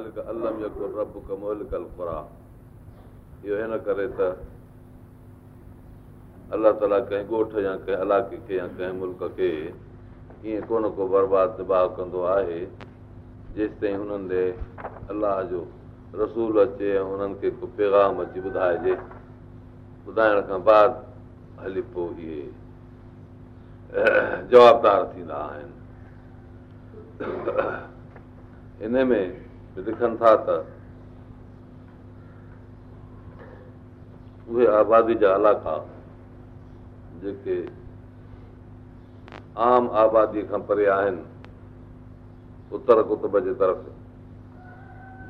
अलाह त या कंहिंल खे ईअ कोन को बर्बा दबा कंदो आहे जेसि ताईं हुननि ॾे अलाह जो रसूल अचे हुननि खे को पैगाम अची ॿुधाइजे ॿुधाइण खां बाद हली पोइ इहे जवाबदार थींदा आहिनि हिन में लिखनि था त उहे आबादी जा इलाइक़ा जेके आम आबादीअ खां परे आहिनि उत्तर कुतुब जे तरफ़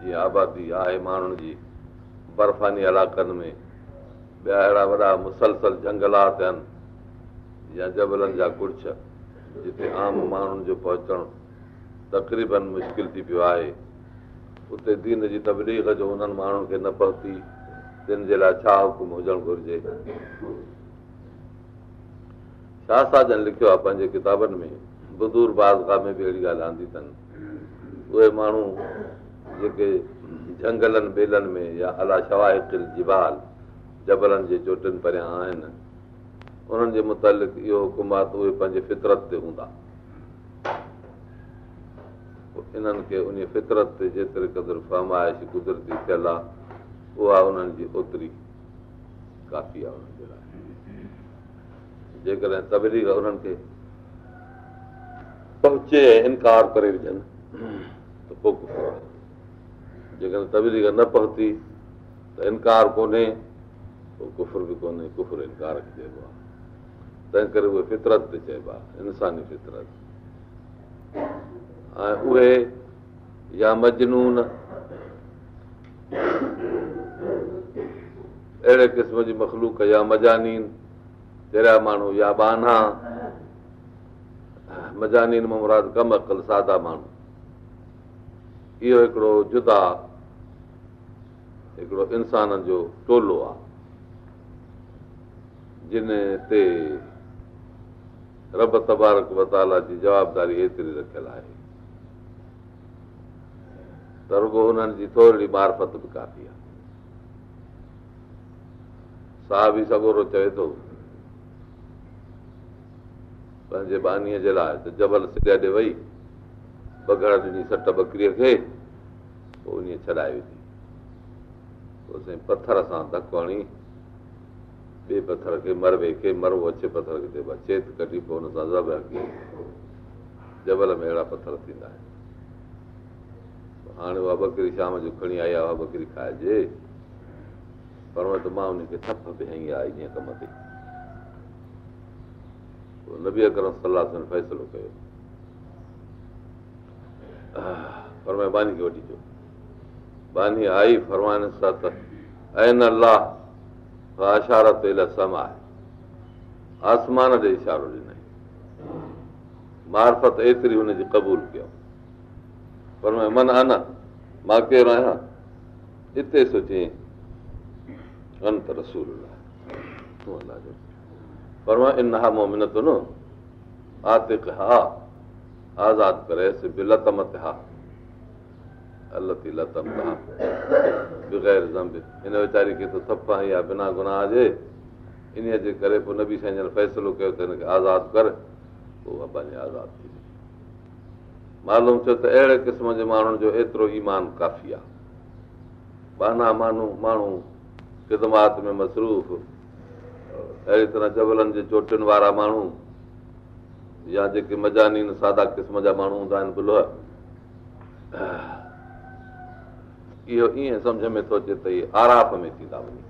जीअं आबादी आहे माण्हुनि जी बर्फ़ानी इलाइक़नि में ॿिया अहिड़ा वॾा मुसलसल झंगलात आहिनि या जबलनि जा कुर्छ जिते आम माण्हुनि जो पहुचणु तकरीबन मुश्किल थी पियो आहे उते दीन जी तबलीग जो हुननि माण्हुनि खे न पहुती दिन जे लाइ छा हुकुम हुजणु घुरिजे शाह साजन लिखियो आहे पंहिंजे किताबनि में बदूर बाज़गा में बि अहिड़ी ॻाल्हि आंदी अथनि उहे माण्हू जेके झंगलनि बेलनि में या अला शवा जीबाल जबलनि जे चोटियुनि परियां आहिनि उन्हनि जे मुतालिक़ इहो हुकुम आहे त उहे पंहिंजे फितरत ते हूंदा इन्हनि खे उन फितरत ते जेतिरे क़दुरु फर्माइश कुदरती थियल आहे उहा उन्हनि जी ओतिरी काफ़ी आहे उन्हनि जे लाइ जेकॾहिं उन्हनि खे पहुचे इनकार करे विझनि त पोइ कुफुर जेकॾहिं तबलीग न पहुती त इनकार कोन्हे पोइ कुफुर बि कोन्हे कुफुर इनकार खे चइबो आहे तंहिं करे उहे फितरत ते चइबो आहे इंसानी फितरत ऐं उहे मजनून अहिड़े क़िस्म जी मखलूक या मजानीन जहिड़ा माण्हू या बाना मजानीन मां मुराद कम अकल सादा माण्हू इहो हिकिड़ो जुदा हिकिड़ो इंसान जो टोलो आहे जिन ते रब तबारक वताला जी जवाबदारी एतिरी रखियलु आहे त रुगो हुननि जी थोरी मारफत बि काफ़ी आहे साहु बि सगोरो चए थो पंहिंजे बानीअ जे लाइ त जबल सिडाए ॾे वेही पगड़ ॾिनी सट बकरीअ खे पोइ उन छॾाए विधी पोइ साईं पथर सां धकु हणी ॿिए पथर खे मरवे खे मरवो अचे पथर खे चेत कढी पोइ हुन सां जबल में अहिड़ा पथर थींदा आहिनि हाणे उहा बकरी शाम जो खणी आई आहे बकिरी खाइजे पर हुनखे न बि अकर सलाह सां फ़ैसिलो कयो वठी अचो बानी आई फर्मानाशारत आहे आसमान जो इशारो ॾिनई मार्फत एतिरी हुनजी क़बूल कयूं पर मां मन आहे न मां अॻिते रहियो आहियां हिते सोचियसि पर मां इनखां बिना गुनाह हुजे इन जे करे पोइ फैसलो कयो त हिनखे आज़ादु कर पोइ उहा पंहिंजी आज़ादु थी मालूम थियो त अहिड़े क़िस्म जे माण्हुनि जो एतिरो ईमान काफ़ी आहे बाना मानू माण्हू ख़िदमात में मसरूफ़ अहिड़ी तरह जबलनि जे चोटियुनि वारा माण्हू या जेके मजानी सादा क़िस्म जा माण्हू हूंदा आहिनि गुल इहो ईअं सम्झ में थो अचे त इहे आराफ़ में थींदा वञनि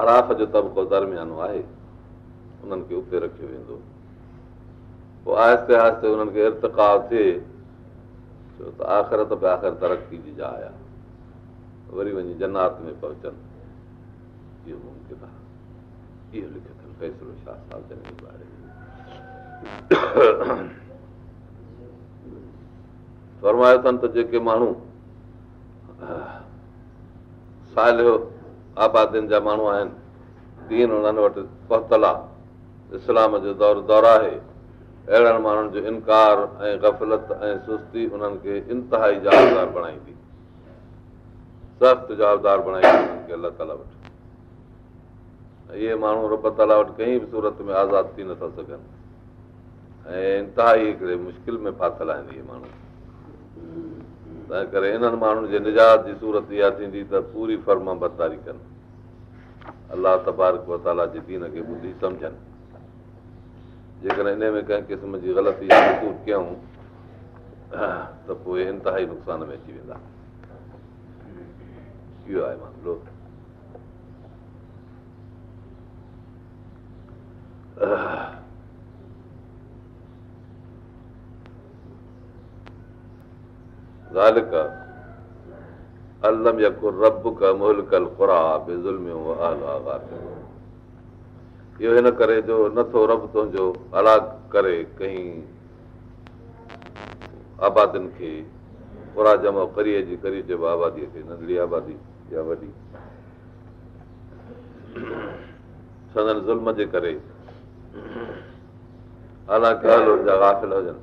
आराफ़ जो तबिको दरमियानो आहे उन्हनि खे उते रखियो वेंदो पोइ आहिस्ते आहिस्ते हुननि खे इर्तिक़ थिए छो त आख़िरत बि आख़िर तरक़ी जी जाइ आहे वरी वञी जनात में पहुचनि इहो मुमकिन आहे इहो फैसलो छा जे बारे में फरमायो अथनि त जेके माण्हू साल जो आबादियुनि जा माण्हू आहिनि दीन हुननि वटि पहुतल आहे इस्लाम जो दौरु दौरु आहे अहिड़नि माण्हुनि जो इनकार ऐं गफ़लत ऐं सुस्ती उन्हनि खे इंतिहा जवाबदार बणाईंदी सख़्तु जवाबदार बणाईंदी उन्हनि खे अलाह ताला वटि इहे माण्हू रब ताला वटि कंहिं बि सूरत में आज़ादु थी नथा सघनि ऐं इंतिहा हिकिड़े मुश्किल में फाथल आहिनि इहे माण्हू तंहिं करे इन्हनि माण्हुनि जे निजात जी सूरत इहा थींदी त पूरी फर्मा बदारी कनि अलाह तबारक रुबत जे दीन खे ॿुधी सम्झनि जेकॾहिं इन में कंहिं क़िस्म जी ग़लती महसूस कयूं त पोइ इंतिहाई नुक़सान में अची वेंदा इहो आहे मामिलो ذالک علم یکو ربک ملک القرآ بظلم و آلہ غافر इहो हिन करे जो नथो रब तुंहिंजो अलाग करे कई आबादियुनि खे ख़ुरा जमा करीअ जी करी चइबो आबादीअ खे नंढड़ी आबादी या वॾी सदन ज़ुल्म जे करे हुजनि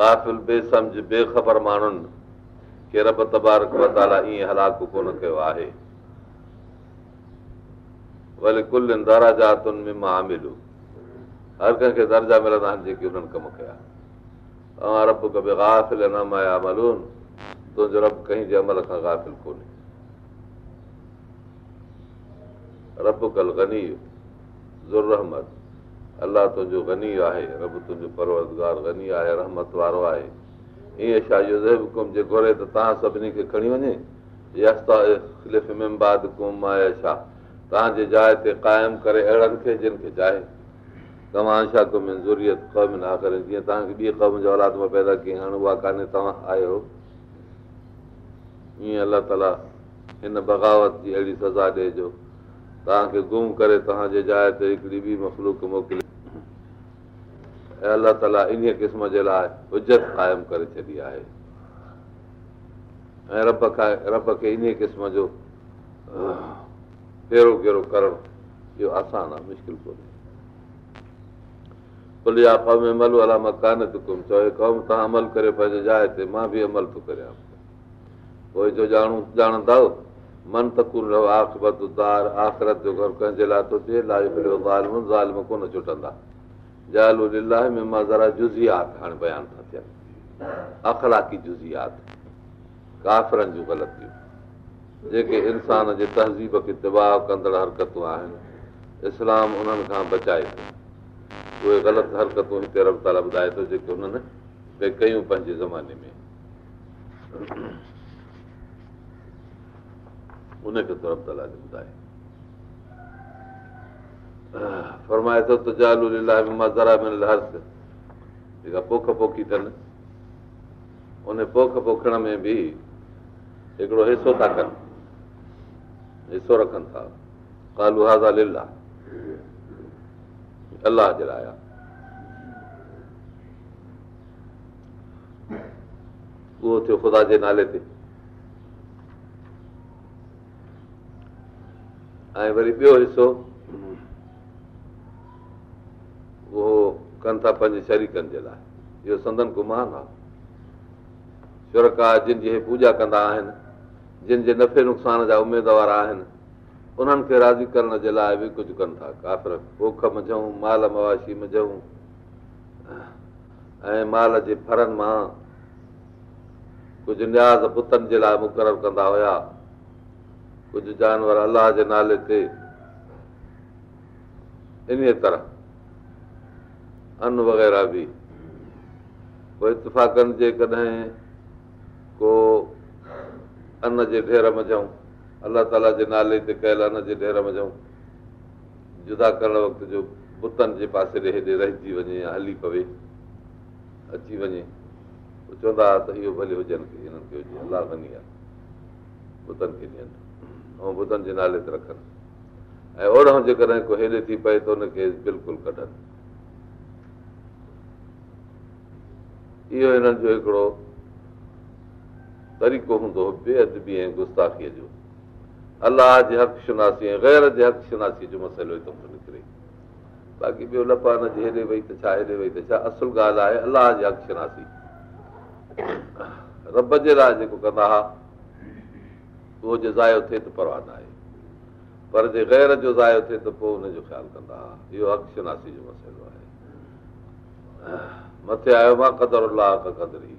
गाफ़िल बेसम्झ बेखबर माण्हुनि खे रब तबारक ईअं हलाकु कोन कयो आहे भले कुल दारा जातुनि में मां हर कंहिंखे दर्जा मिलंदा जेके रब कंहिं जे अमल खां कोन्हे अलाह तुंहिंजो गनी आहे रब तुंहिंजो परवरदगार गनी आहे रहमत वारो आहे ईअं त तव्हां सभिनी खे खणी वञे तव्हांजे जाइ ते क़ाइमु करे अहिड़नि खे जिन खे जाए तव्हां छा क़ौम न करे जीअं तव्हांखे ॿी क़ौम जे औलाद मां पैदा कई हाणे उहा कान्हे तव्हां आहियो ईअं अलाह ताला हिन बग़ावत जी अहिड़ी सज़ा ॾिए जो तव्हांखे गुम करे तव्हांजे जाइ ते हिकिड़ी ॿी मखलूक मोकिले ऐं अलाह ताला इन क़िस्म जे लाइ हुज क़ाइमु करे छॾी आहे ऐं रब खां रब खे इन क़िस्म जो कहिड़ो कहिड़ो करणु इहो आसानु आहे मुश्किल कोन्हे क़ौम तव्हां अमल करे पंहिंजे जाइ ते मां बि अमल थो ॼाणंदव मन जुज़ियात हाणे जुज़िया था थियनि अखलाकी जुज़ियात काफ़रनि जूं ग़लतियूं जेके इंसान जे तहज़ीब खे दबाउ कंदड़ हरकतूं आहिनि इस्लाम उन्हनि खां बचाए उहे ग़लति हरकतूं तो जेके हुननि मां ज़रा जेका पोख पोखी अथनि उन पोख पोखण में बि हिकिड़ो हिसो था कनि अलाह जे लाइ थियो ख़ुदा जे नाले ते वरी ॿियो हिसो पंहिंजे शरीकनि जे लाइ इहो संदन गुमान आहे जिन जी पूॼा कंदा आहिनि जिन जे नफ़े नुक़सान जा उमेदवार आहिनि उन्हनि खे राज़ी करण जे लाइ बि कुझु कनि था काफ़िर भुख मझूं माल मवाशी मझूं ऐं माल जे फरनि मां कुझु न्याज़ पुतनि जे लाइ मुक़ररु कंदा हुया कुझु जानवर अलाह जे नाले ते इन तरह अन वग़ैरह बि पोइ इतफ़ाक़नि जे कॾहिं को अन जे ढेर मञूं अलाह ताला जे नाले ते कयल अन जे ढेर मञूं जुदा करण वक़्त जो बुतनि जे पासे ॾे हेॾे रहिजी वञे या हली पवे अची वञे पोइ चवंदा हुआ त इहो भले हुजनि हिननि खे हुजे अलाह अलाही आहे खे ॾियनि ऐं बुतनि जे नाले ते रखनि ऐं ओड़ो जेकॾहिं को हेॾे थी पए त हुनखे बिल्कुलु कढनि इहो हिननि जो हिकिड़ो तरीक़ो हूंदो आहे अलाह शनासी रब जे लाइ जेको कंदा उहो जे ज़ायो थिए त परवाह न आहे पर जे ग़ैर जो ज़ायो थिए त पोइ हुनजो ख़्यालु कंदा हुआ इहो मसइलो आहे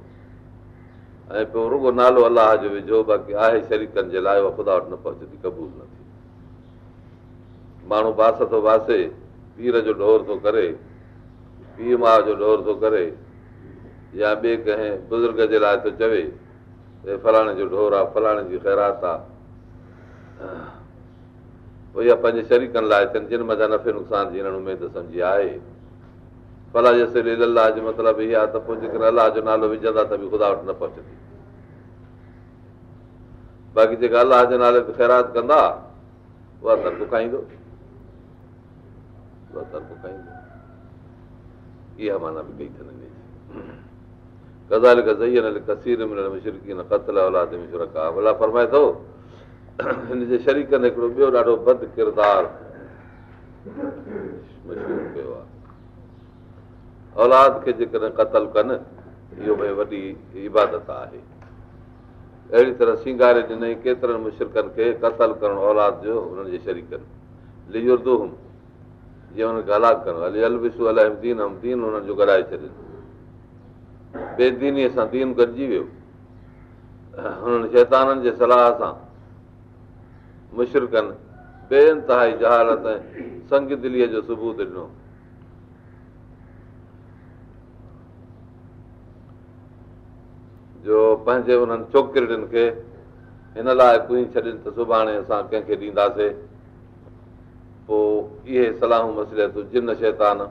ऐं पोइ रुगो नालो अलाह जो विझो बाक़ी आहे शरीकनि जे लाइ उहा ख़ुदा वटि न पहुचंदी कबूल न थी माण्हू बास थो बासे पीर जो ढोर थो करे पीउ माउ जो ढोर थो करे या ॿिए कंहिं बुज़ुर्ग जे लाइ थो चवे फलाणे जो ढोर आहे फलाणे जी ख़ैरात आहे पंहिंजे शरीकनि लाइ अचनि जिन मा नफ़े नुक़सान जी हिन उमेदु सम्झी आहे अलाह जो नालो विझंदा त बि ख़ुदा बाक़ी जेका अलाह जे नाले फैरा कंदा माना ॾाढो बद किरदारु कयो आहे औलाद खे जेकॾहिं क़तल कनि इहो भई वॾी इबादत आहे अहिड़ी तरह सिंगारे ॾिनई केतिरनि मुशरिकनि खे क़तल करणु औलाद जो हुननि जे शरीकनि लिजुर्दू जीअं हुननि खे करणु अलाए दीन हुनखे दीन हुननि जो गॾाए छॾनि बेदीनीअ सां दीन गॾिजी वियो हुननि शैताननि जे सलाह सां मुशरक़नि पेन जहालत ऐं संग दिलीअ जो सबूत ॾिनो जो पंहिंजे उन्हनि छोकिरियुनि खे हिन लाइ कुई छॾनि त सुभाणे असां कंहिंखे ॾींदासीं पोइ इहे सलाहूं मसले तूं जिन शैतान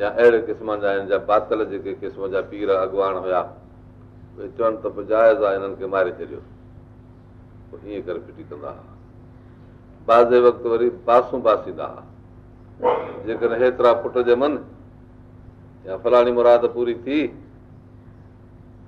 या अहिड़े क़िस्म जा हिन जा पातल जेके क़िस्म जा पीर अॻवान हुया उहे चवनि त पोइ जाइज़ आहे हिननि खे मारे छॾियो पोइ ईअं करे फिटी कंदा हुआ बाज़े वक़्तु वरी बासूं बासींदा हुआ जेकॾहिं हेतिरा पुट ॼमनि या फलाणी मुराद पूरी थी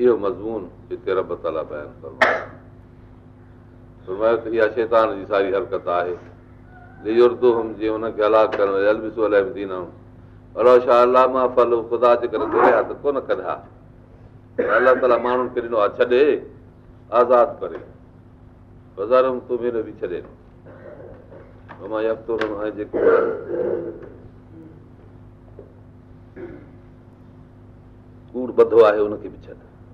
یہ مضمون جے تیرا بتالا بیان کرم شروع ہے کہ یہ شیطان دی ساری حرکت ہے لے جڑ تو ہم جے انہاں کے الگ کرن البس اللہ مدینہ اور انشاء اللہ مافلو خدا ذکر کر تویا تو کون کدا اللہ دل مانو کرینو ہا چھڈے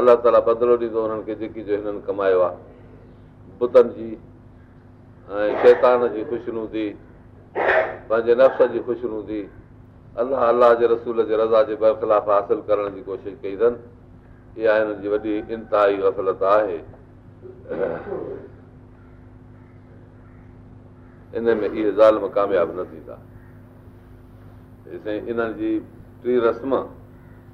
अलाह ताला बदिलो ॾींदो हुननि खे जेकी जो हिननि कमायो आहे पुतनि जी ऐं शैतान जी ख़ुशिनू थी पंहिंजे नफ़्स जी ख़ुशिनूं थी अलाह अलाह जे रसूल जे रज़ा जे बरख़िलाफ़ हासिल करण जी कोशिशि कई अथनि इहा हिननि जी वॾी इंताई गफ़लत आहे इन में इहे ज़ाल कामयाबु न थींदा इन्हनि जी टी रस्म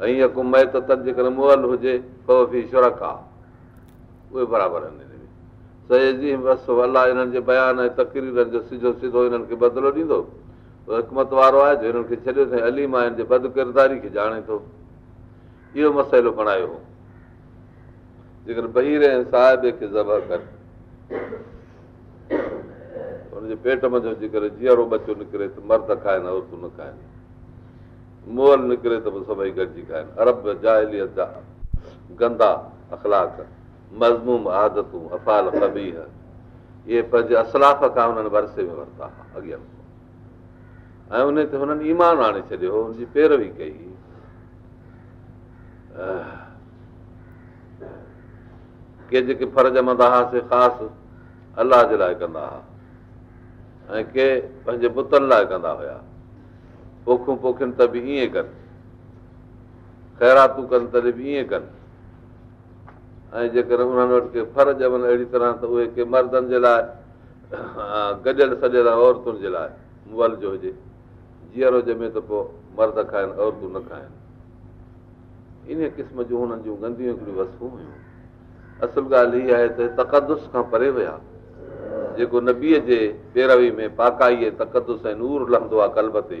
ऐं ईअं कुम जेकॾहिं बदिलो ॾींदो वारो आहे जो हिननि खे छॾियो अथई अलीम आहे हिन जे बद किरदारी खे ॼाणे थो इहो मसइलो बणायो जेकॾहिं ऐं साहिब खे ज़बर कनि हुनजे पेट मंझि जेकर जीअरो बचो निकिरे त मर्द खाइनि औरतूं न खाइनि मोहर निकिरे त पोइ सभई गॾिजी खाइनि आहिनि अरब जा गंदा अखलाक मज़मूम आदतूं अफ़ाल कबीह इहे पंहिंजे असलाफ़ खां हुननि वरसे में वरिता हुआ अॻियां ऐं उन ते हुननि ईमान आणे छॾियो हुन जी पैरवी कई के जेके फर्ज़ फर्ज़मंदा हुआसीं ख़ासि अलाह जे लाइ कंदा हुआ ऐं के पंहिंजे बुतनि लाइ कंदा हुआ पोखूं पोखिन त बि ईअं कनि ख़ैरातूं कनि तॾहिं बि ईअं कनि ऐं जेकर उन्हनि वटि के फर ॼमनि अहिड़ी तरह त उहे के मर्दनि जे लाइ गॾियल सॼियल औरतुनि जे लाइ मुअल जो हुजे जीअरो ॼमे त पोइ मर्द खाइनि औरतूं न खाइनि इन क़िस्म जूं हुननि जूं गंदियूं हिकिड़ियूं वस्तू हुयूं असुलु ॻाल्हि हीअ आहे त तकदुस खां परे विया जेको नबीअ जे पैरवी में पाकाई तकदुस ऐं नूर लहंदो आहे कल्ब ते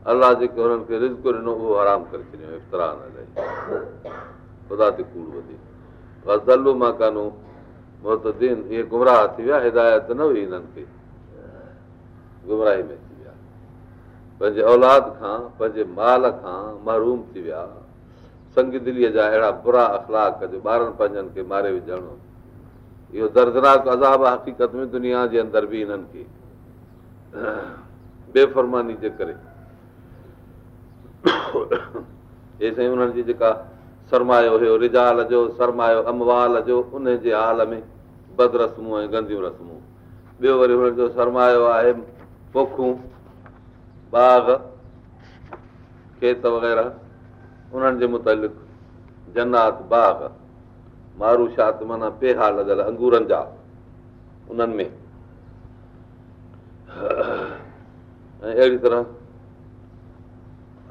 अलाह जेके हुननि खे रिज़को ॾिनो उहो आराम करे छॾियो इफ़्तराही ख़ुदा ते कूड़ी बसि मां कानू मोहतीन इहे गुमराह थी विया हिदायत न हुई हिननि खे गुमराही में थी विया पंहिंजे औलाद खां पंहिंजे माल खां महरूम थी विया संगी दिल्लीअ जा अहिड़ा बुरा अख़लाक जे ॿारनि पंहिंजनि खे मारे विझणो इहो दर्दनाक अज़ाब हक़ीक़त में दुनिया जे अंदरि बि हिननि खे बेफ़ुरमानी जे करे हे साईं उन्हनि जी जेका सरमायो हुयो रिजाल जो सरमायो अमवाल जो उन जे हाल में बद रस्मूं ऐं गंदियूं रस्मूं ॿियो वरी हुननि जो सरमायो आहे पोखूं बाग खेत वग़ैरह उन्हनि जे मुतालिक़ मारूशात माना पेहा लॻल अंगूरनि जा उन्हनि में ऐं अहिड़ी तरह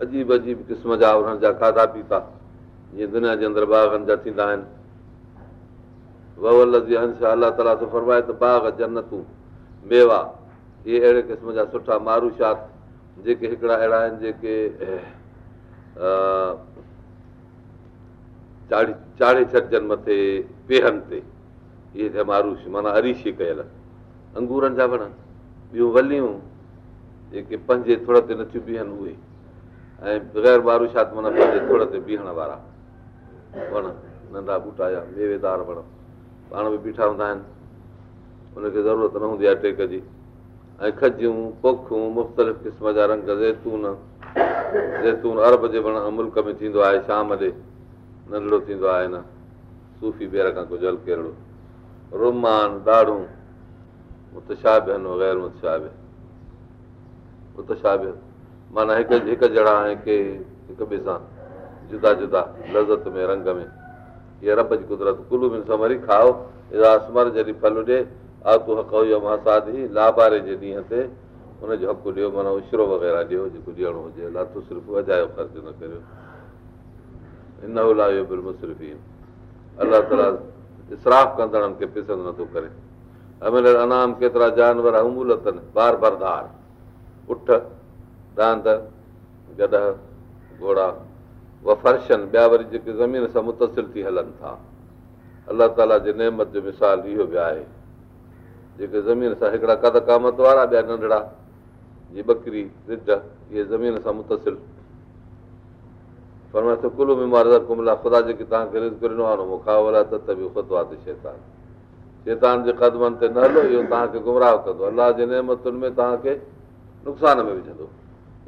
अजीब अजीब क़िस्म जा उन्हनि जा खाधा पीता जीअं दुनिया जे अंदरि बाग़नि जा थींदा आहिनि ववल अलाह ताला थो फरमाए त बाग जन्नतूं मेवा इहे अहिड़े क़िस्म जा सुठा मारूशात जेके हिकिड़ा अहिड़ा आहिनि जेके चाढ़ी चाढ़े छॾिजनि मथे पेहनि ते इहे थिया मारूश माना अरीशी कयल अंगूरनि जा वण ॿियूं वलियूं जेके पंजे थुर ते नथियूं बीहनि उहे ऐं ते बीहण वारा वण नंढा ॿूटा या मेवेदार वण पाण बि बीठा हूंदा आहिनि उनखे ज़रूरत न हूंदी आहे टेक जी ऐं खजियूं पोखूं मुख़्तलिफ़ क़िस्म जा रंग जैतून जैतून अरब जे वण मुल्क में थींदो आहे शाम ॾे नंढड़ो थींदो आहे न सूफ़ी पेर खां कुझु हलकेड़ो रुमान ॾाढूं उत छा बि आहिनि बग़ैरमूता बि उतशाह बि माना हिकु जणा आहे के हिक ॿिए सां जुदा जुदा लज़त में रंग में कुदिरत कुलू में खाओ एॾा जॾहिं ॾे अकाधी लाभारे जे ॾींहं ते हुनजो हक़ु ॾियो माना उछरो वग़ैरह ॾियो जेको ॾियणो हुजे लाथू सिर्फ़ु वॼायो ख़र्च न करियो इना इहो बिल्कुलु सिर्फ़ु अलाह ताला साफ़ कंदड़नि खे पिसंदो नथो करे अमिल अनाम केतिरा जानवर अंगूल बार बार उठ छा गॾह घोड़ा व फर्शन ॿिया वरी जेके ज़मीन सां मुतसिर थी हलनि था अलाह ताला जे नेमत जो मिसाल इहो बि आहे जेके ज़मीन सां हिकिड़ा कद कामत वारा ॿिया नंढड़ा जी बकरी रिट इहे ज़मीन सां मुतसिर पर कुल में मर्ज़र कुमला ख़ुदा जेके तव्हांखे रीत ॾिनो आहे मुल आहे त त बि ख़ुदि शैतान शैतान जे क़दमनि ते न हलो इहो तव्हांखे गुमराह कंदो अलाह जे नेमतुनि में तव्हांखे नुक़सान में विझंदो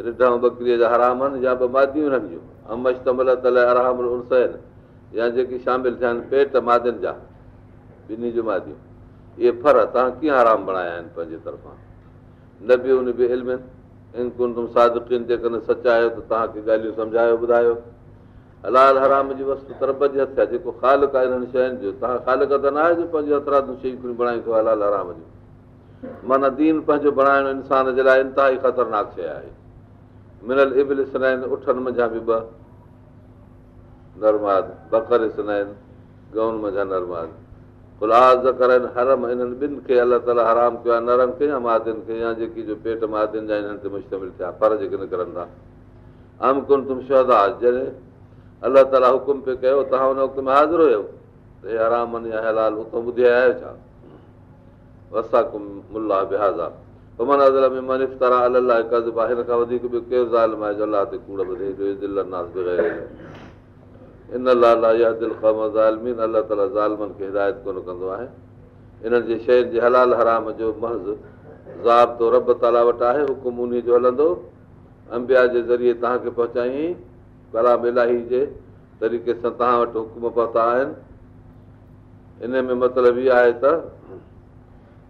रिढाऊं बकरीअ जा हराम आहिनि या ॿ मादियूं हिननि जूं अमश तमल लाइ अराम उणस आहिनि या जेके शामिल थिया आहिनि पेट मादियुनि जा ॿिन्ही जूं मादियूं इहे फ़र तव्हां कीअं हराम बणाया आहिनि पंहिंजे तरफ़ां न बि उन बि इन इल्मु त सादुकिन जेकॾहिं सचायो त तव्हांखे ॻाल्हियूं सम्झायो ॿुधायो हलाल हराम जी वस्तु तरब जे हथ आहे जेको खालक आहे इन्हनि शयुनि जो तव्हां खालक त न आहे जो पंहिंजे अतरादूं शयूं बणायूं अथव हलाल हराम जूं माना दीन पंहिंजो बणाइणु इंसान जे लाइ इंतिहा ई ख़तरनाक शइ आहे मिनल इबल ॾिसंदा आहिनि उठनि मंझां बि ॿ नर्माद बकर ॾिसंदा आहिनि गऊनि मंझां नर्माद पुलाद करनि हरम हिननि ॿिनि खे अलाह ताला हराम कयो आहे नरम खे या मादियुनि खे या जेकी जो पेट मादियुनि जा हिननि ते मुश्तमिल थिया पर जेके निकिरनि था निकिरंदा तुम शहदा जॾहिं अलाह ताला हुकुम पियो कयो तव्हां हुन वक़्त में हाज़िर हुयो त हे या हलाल हुतां ॿुधी आया छा वसा कुम मुला बिहाज़ा हराम जो उन जो हलंदो अंबिया जे ज़रिए तव्हांखे पहुचाईं पराही जे तरीक़े सां तव्हां वटि हुकुम पहुता आहिनि इन में मतिलबु इहो आहे त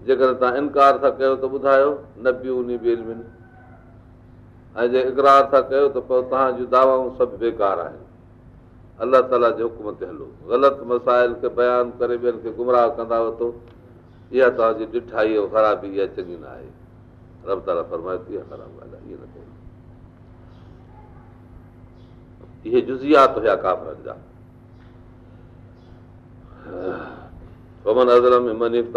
जेकर तव्हां इनकार था कयो त ॿुधायो न पियूं ऐं जे इकरार था कयो त पोइ तव्हांजी दावाऊं सभु बेकार आहिनि अलाह ताला जे हुकुम ते हलो ग़लति मसाइल खे बयान करे गुमराह कंदा वरितो इहा तव्हांजी ॾिठाई न आहे ॿुधाई न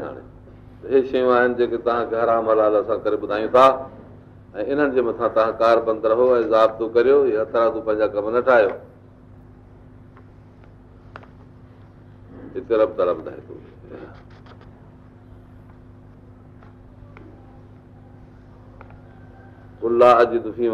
हाणे हे शयूं आहिनि जेके तव्हांखे हराम हलाल असां करे ॿुधायूं था ऐं इन्हनि जे मथां तव्हां कार बंदि रहो ऐं ज़ातियो तूं पंहिंजा कम न ठाहियो दीन जी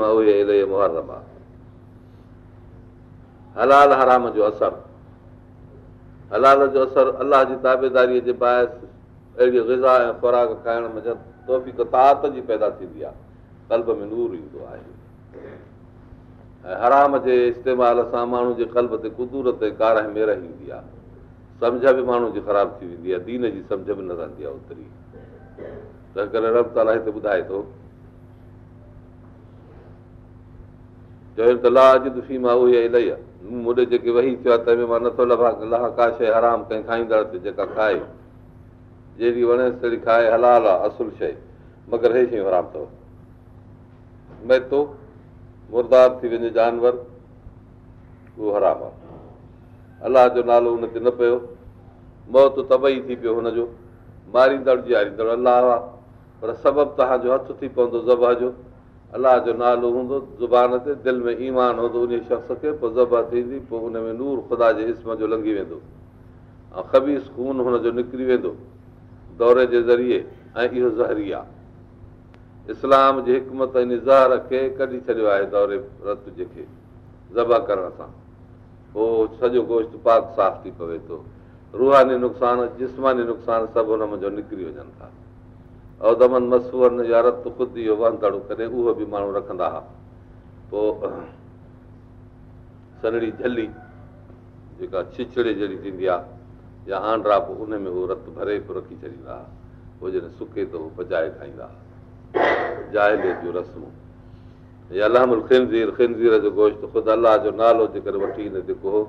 सम्झ बि न रहंदी आहे चयो त ला अॼु दुफी मां उहे इलाही आहे ओॾे जेके वेही थियो आहे तंहिंमें मां नथो लभां लाह का शइ हराम कंहिं खाईंदड़ ते जेका खाए जहिड़ी वणेसि तहिड़ी खाए हलाल आहे असुल शइ मगर हे शयूं हराम अथव मैतो मुरदा थी वञे जानवर उहो हराम आहे अलाह जो नालो हुन ते न पियो मौत तबई थी पियो हुनजो मारींदड़ जीअरींदड़ अलाह आहे पर सबबु तव्हांजो हथु थी पवंदो ज़ब जो अलाह जो नालो हूंदो ज़ुबान ते दिलि में ईमान हूंदो उन शख़्स खे पोइ ज़ब थींदी पोइ हुन में नूर ख़ुदा जे इस्म जो लंघी वेंदो ऐं ख़बीस ख़ून हुनजो निकिरी वेंदो दौरे जे ज़रिए ऐं इहो ज़हरी आहे इस्लाम जे हिकमत निज़ार खे कढी छॾियो आहे दौरे रतु जेके ज़ब करण सां पोइ सॼो गोश्त पाक साफ़ थी पवे थो रुहानी नुक़सानु जिस्मानी नुक़सानु सभु हुन मुंहिंजो निकिरी वञनि था अदमन मसूअन या रतु ख़ुदि इहो वांदाणो कॾहिं उहो बि माण्हू रखंदा हुआ पोइ सनड़ी झली जेका छिछड़े जहिड़ी थींदी आहे या आंड्रा पोइ उन में उहो रत भरे पियो रखी छॾींदा हुआ पोइ जॾहिं सुके त उहो पजाए खाईंदा हुआ जाइदेद जूं रस्मूं या लहमुर जो गोश्त ख़ुदि अलाह जो नालो जे करे वठी न जेको हो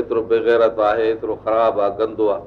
एतिरो बेगैरत आहे एतिरो ख़राबु आहे गंदो आहे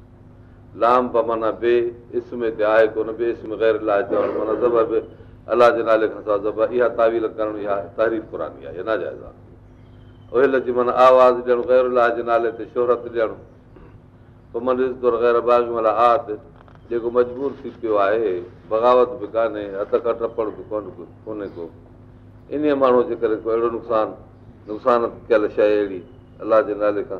लाम माना बे इस्म ते आहे कोन बे इस्म ग़ैर लाइ चवणु माना ज़ब बि अलाह जे नाले खां सवाइ ज़ब इहा खांवील करणी आहे तहरीफ़ करणी आहे हिन जाइज़ातहिल जी माना आवाज़ु ॾियणु गैर लाह जे नाले ते शोहरत ॾियणु पोइ मन इज़ो ग़ैर बाग महिल आत जेको मजबूर थी पियो आहे बग़ावत बि कान्हे हथ खां टपण बि कोन कोन्हे को इन माण्हू जे करे को अहिड़ो नुक़सानु नुक़सान कयल शइ अहिड़ी अलाह जे नाले खां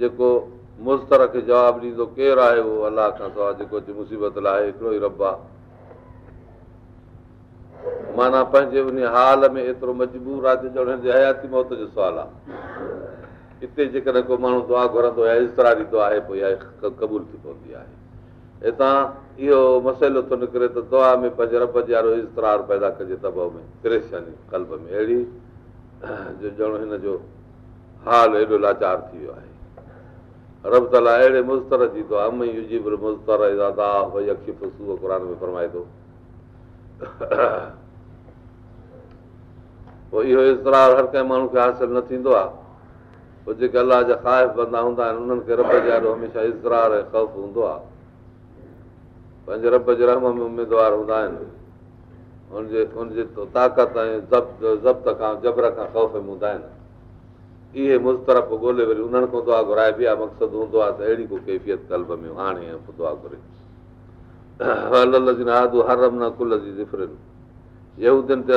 जेको मुज़तर खे जवाबु ॾींदो केरु आहे उहो अलाह खां सवाइ जेको अॼु मुसीबत लाइ हिकिड़ो ई रब आहे माना पंहिंजे उन हाल में एतिरो मजबूर आहे जे हयाती मौत जो सुवालु आहे हिते जेकॾहिं को माण्हू दुआ घुरंदो आहे ॾींदो आहे पोइ इहा क़बूल थी पवंदी आहे हितां इहो मसइलो थो निकिरे त दुआ में पंहिंजे रब जे जो इज़तरार पैदा कजे तब में परेशानी कल्ब में अहिड़ी जो ॼण हिन जो हाल हेॾो लाचार थी वियो आहे पोइ इहो इज़रार हर कंहिं माण्हू खे हासिलु न थींदो आहे पोइ जेके अलाह जा ख़ाइफ़ बंदा हूंदा आहिनि उन्हनि खे इज़रार ख़ौफ़ हूंदो आहे पंहिंजे रब जे रहम में हूंदा आहिनि ताक़त ऐं जबर खां हूंदा आहिनि इहे मुस्ते वरी उन्हनि खां दुआ घुराए ॿिया मक़सदु हूंदो आहे त अहिड़ी को कैफ़ियत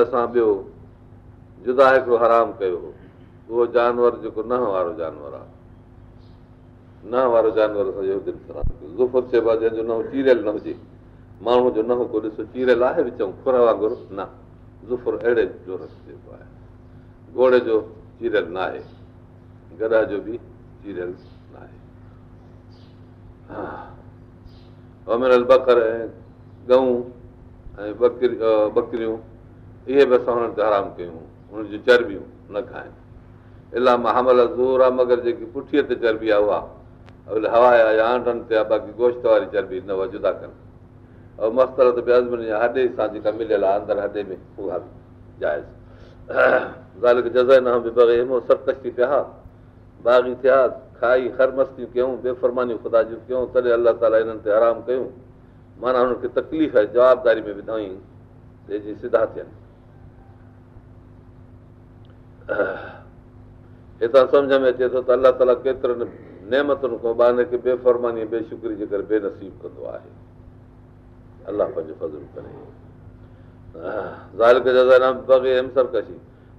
असां ॿियो जुदा हिकिड़ो हराम कयो उहो जानवर जेको नहं वारो जानवर आहे नहं वारो जानवर चइबो आहे जंहिंजो नओं चीरियल न हुजे माण्हू जो नहं को ॾिसो चीरियल आहे घोड़े जो चीरियल न आहे गरह जो बि चीरियल बकर ऐं गऊं ऐं बकरी बकरियूं इहे बि असां हुननि ते आराम कयूं हुननि जूं चर्बियूं न खाइनि इलाही महामल ज़ोर आहे मगर जेकी पुठीअ ते चर्बी आहे उहा हवा आहे या आंडनि ते आहे बाक़ी गोश्त वारी चर्बी न उहा जुदा कनि ऐं मस्तर त मस्ती आहे हॾे सां जेका मिलियल आहे अंदरि हॾे में उहा बि जाइज़ जज़ा न बि सती पिया हा बाग़ी थिया खाई हर मस्तियूं कयूं बेफ़रमानियूं ख़ुदा जूं कयूं तॾहिं अलाह ताला हिननि ते आराम कयूं माना हुननि खे तकलीफ़ ऐं जवाबदारी में विधायूं त सिधा थियनि हितां सम्झ में अचे थो त अलाह ताला केतिरनि नेमतुनि खां खे बेफ़रमानी बेशुक्री जे करे बेनसीब कंदो आहे अलाह पंहिंजो फज़ल करे ज़ाल कशी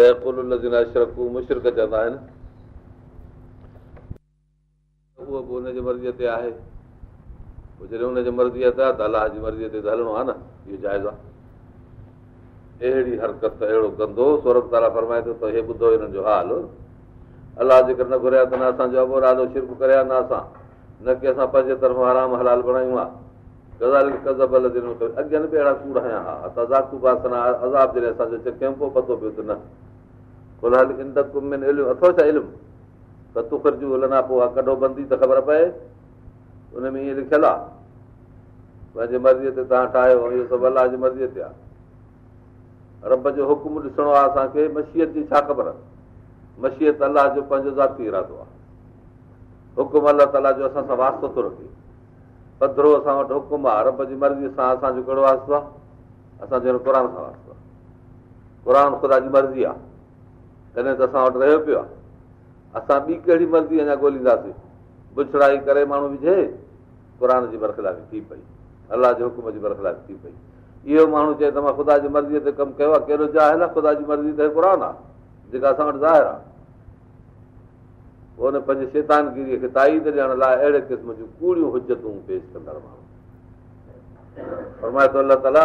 हाल अल जेकर न घुरिया ताल खुला इन त अथव छा इल्मु त तुफ़र जो पोइ आहे कॾोबंदी त ख़बर पए उन में ईअं लिखियलु आहे पंहिंजे मर्ज़ीअ ते तव्हां ठाहियो इहो सभु अलाह जी मर्ज़ीअ ते आहे रब जो हुकुम ॾिसणो आहे असांखे मशियत जी छा ख़बर आहे मशीयत अलाह जो पंहिंजो ज़ाती इरादो आहे हुकुम अलाह ताला जो असां सां वास्तो थो रखे पधरो असां वटि हुकुम आहे रब जी मर्ज़ीअ सां असांजो कहिड़ो वास्तो आहे असांजो क़ुर सां वास्तो आहे क़ुर ख़ुदा जी मर्ज़ी आहे तॾहिं त असां वटि रहियो पियो आहे असां ॿी कहिड़ी मर्ज़ी अञा ॻोल्हींदासीं बुछड़ाई करे माण्हू विझे क़ुर जी बरख़िलाफ़ी थी पई अलाह जे हुकुम जी बरख़िलाफ़ी थी पई इहो माण्हू चए त मां ख़ुदा जी मर्ज़ीअ ते कमु कयो आहे कहिड़ो ज़ाहिन आहे जेका असां वटि ज़ाहिर आहे उन पंहिंजे शैतानगिरीअ खे ताईद ॾियण लाइ अहिड़े क़िस्म जूं कूड़ियूं हुजतूं पेश कंदड़ माण्हू ताला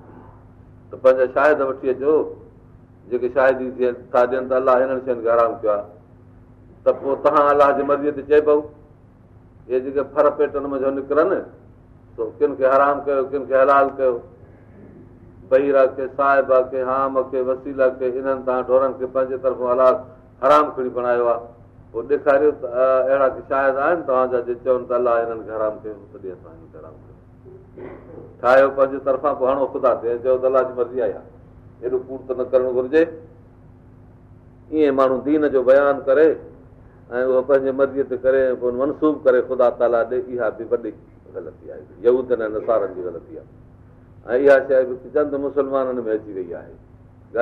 त पंहिंजा शायदि वठी अचो जेके थियनि था ॾियनि त अलाह हिननि शयुनि खे आराम कयो आहे त पोइ तव्हां अलाह जी मर्ज़ीअ ते चइबो इहे जेके फर पेटनि मज़ो निकिरनि त किन खे आराम कयो किन खे हलाल कयो बहीरा खे साहिब खे हाम खे वसीला खे हिननि तव्हां ढोरनि खे पंहिंजे तरफ़ो हलाल हराम खणी बणायो आहे पोइ ॾेखारियो त अहिड़ा शायदि आहिनि तव्हांजा जे चवनि त अलाह हिननि खे हराम कयो छा आहे उहो पंहिंजी पोइ हणो ख़ुदा ते चयो अलाह जी मर्ज़ी आई आहे हेॾो कूड़ त न करणु घुरिजे ईअं माण्हू दीन जो बयानु करे ऐं उहो पंहिंजे मर्ज़ीअ ते करे पोइ मनसूब करे ख़ुदा ताला ॾे इहा बि वॾी ग़लती आहे यूदन ऐं नसारनि जी ग़लती आहे ऐं इहा शइ बि चंद मुस्लमाननि में अची वई आहे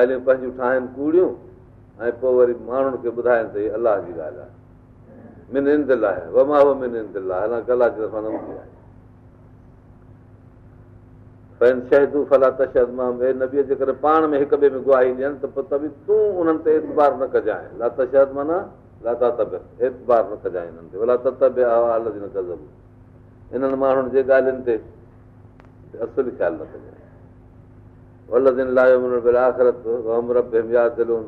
ॻाल्हियूं पंहिंजूं ठाहिनि कूड़ियूं ऐं पोइ वरी माण्हुनि खे ॿुधाइनि त हीअ अलाह जी ॻाल्हि आहे मिन इंदिल आहे वमा आहे इंदिल आहे हालांकि अलाह जी तरफ़ां न हूंदी आहे पंहिंज शहदू फलात शदमाने नबीअ जे पाण में हिक ॿिए में गुआई ॾियनि त पोइ त बि तूं उन्हनि ते एतबार न कजांइ ला तशद माना लाता एतबार न कजांइ हिननि ते न इन्हनि माण्हुनि जे ॻाल्हियुनि ते असुल ख़्यालु न कजांइ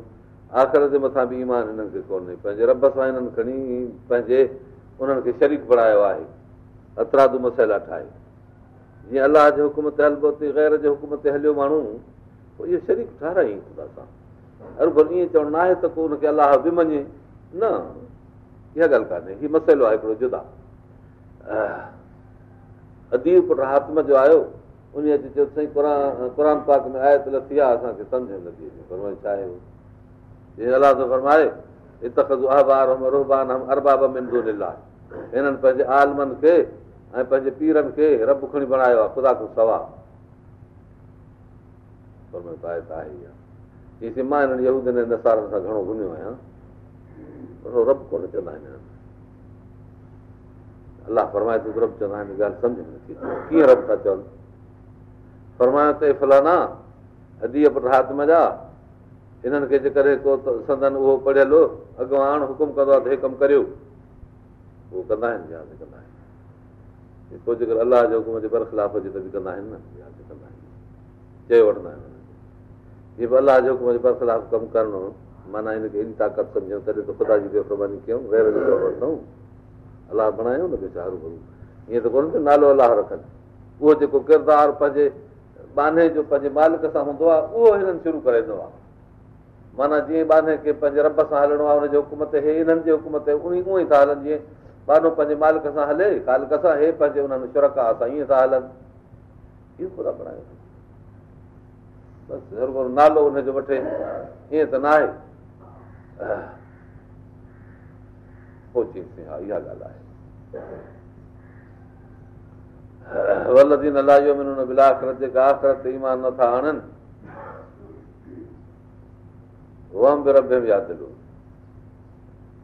आख़िरत जे मथां बि ईमान हिननि खे कोन्हे पंहिंजे रब सां हिननि खणी पंहिंजे उन्हनि खे शरीक बणायो आहे अतरादू मसइला ठाहे जीअं अलाह जे हुकुम ते हलबो थी ग़ैर जे हुकुम ते हलियो माण्हू पोइ इहो शरीक ठाराया ई त हर अरबल ईअं चवणु न आहे त को हुनखे अलाह बि मञे न इहा ॻाल्हि कान्हे हीउ मसइलो आहे हिकिड़ो जुदा अदीब पुटु हातम जो आयो उन अॼु चयो साईं क़ुर पाक में आहे लथी असांखे सम्झ नथी अचे छा आहे जीअं अलाह थो फरमाए जो अहबार अरबाब हिननि पंहिंजे आलमनि खे ऐं पंहिंजे पीरनि खे रब खणी बणायो आहे नसारनि सां घणो घुमियो आहियां अलाह कीअं फलाना अदीअ में जा हिननि खे जे करे कोन उहो पढ़ियल अॻु हुकुम कंदो आहे त हे कमु करियो उहो कंदा आहिनि यादि कंदा आहिनि पोइ जेकर अलाह जे हुकुम जे बरखिलाफ़ हुजे त बि कंदा आहिनि न चई वठंदा आहिनि जीअं बि अलाह जे हुकुम जे बरख़िलाफ़ कमु करिणो माना हिनखे हेॾी ताक़त सम्झूं तॾहिं त ख़ुदा जी बेफ़ानी कयूं जो वरितऊं अलाह बणायूं न हरू भरू ईअं त कोन जो नालो अलाह रखनि उहो जेको किरदारु पंहिंजे बाने जो पंहिंजे मालिक सां हूंदो आहे उहो हिननि शुरू करे ॾिनो आहे माना जीअं बाने खे पंहिंजे रब सां हलणो आहे हुनजे हुकुम ते हे हिननि जे हुकुम हुकूमत उहो ई था हलनि जीअं बानो पंहिंजे मालिक सां हले कालिक सां हे पंहिंजे उन्हनि शुरक आहे असां ईअं था हलनि इहो ख़ुदा बणायो बसि ज़रूरु नालो हुनजो वठे ईअं त न आहे पोइ चईसीं हा इहा ॻाल्हि आहे वलदीन अलाजो ईमान नथा आणनि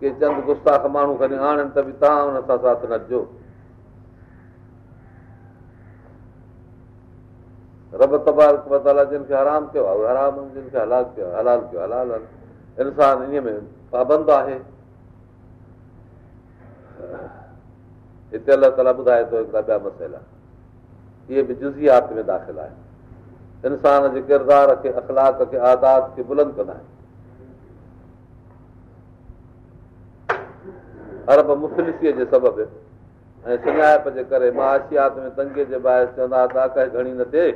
के चंद गुस्ताख माण्हू खणी आणनि त बि तव्हां हुन सां न ॾियो पाबंद आहे हिते अलाह ताला ॿुधाए थो इहे बि जुज़ियात में दाख़िल आहिनि इंसान जे किरदार खे अख़लाक़ खे आदात खे बुलंद कंदा आहिनि अरब मुफ़लिसीअ जे सबबु ऐं सुञाइप जे करे माशियात में तंगीअ जे बाहि चवंदा हुआ ताक घणी न थिए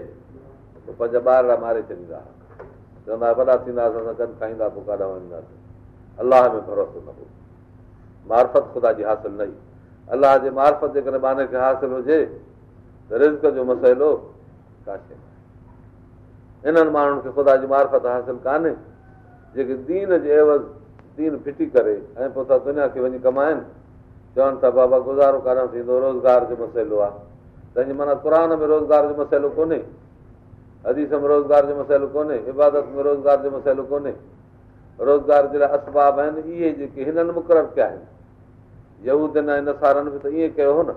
पोइ पंज ॿार मारे छॾींदा हुआ चवंदा हुआ वॾा थींदा गॾु खाईंदा पोइ काॾा वञंदासीं अलाह में भरोसो न हो मार्फत ख़ुदा जी हासिलु न हुई अलाह जे मार्फत जेकॾहिं करे खे हासिलु हुजे त रिज़क जो मसइलो काश इन्हनि माण्हुनि खे ख़ुदा जी मार्फत हासिलु कान्हे जेके दीन जे अवज़ दीन फिटी करे ऐं पोइ त दुनिया खे वञी कमाइनि चवनि था बाबा गुज़ारो करण थींदो रोज़गार जो मसइलो आहे तंहिंजे माना क़ुर में रोज़गार जो मसइलो कोन्हे हदीस में रोज़गार जो मसइलो कोन्हे इबादत में रोज़गार जो मसइलो कोन्हे रोज़गार जे लाइ असबाब आहिनि इहे जेके हिननि मुक़ररु कया आहिनि यूदन ऐं नसारनि बि त ईअं कयो हो न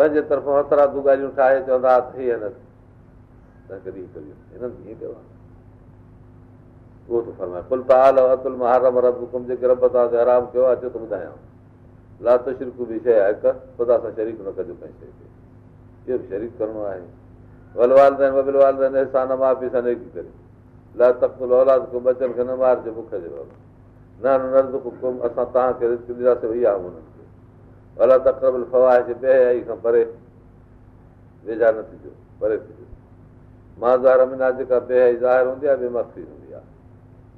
पंहिंजे तरफ़ो हथरादूं ॻाल्हियूं ठाहे चवंदा हा हिननि कयो आहे उहो थो फरमाए कुल्पा आलो अतुल महारम रब कुम जेके रब तव्हांखे आराम कयो अचो त ॿुधायां ला तशरी कुझु शइ आहे हिकु ख़ुदा सां शरीफ़ न कजो कंहिं शइ खे इहो बि शरीफ़ करिणो आहे वलवाल वारी करे न मारजे बाबा न अला तकरबल फवाहिश खां परे वेझा न थी परे थी मां ज़ार मिना जेका बेहाई ज़ाहिर हूंदी आहे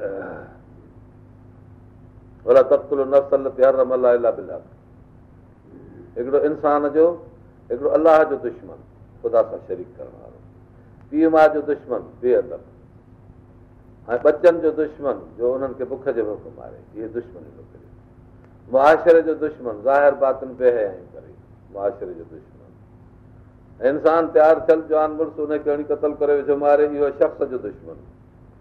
हिकिड़ो इंसान जो हिकिड़ो अलाह जो दुश्मन ख़ुदा सां शरीफ़ करण वारो पीउ माउ जो दुश्मन ऐं बचनि जो दुश्मन जो हुननि खे बुख जे भुख मारे इहे दुश्मने जो दुश्मन ज़ाहिर दुश्मन इंसान प्यारु थियल करे विझो मारे इहो शख़्स जो दुश्मन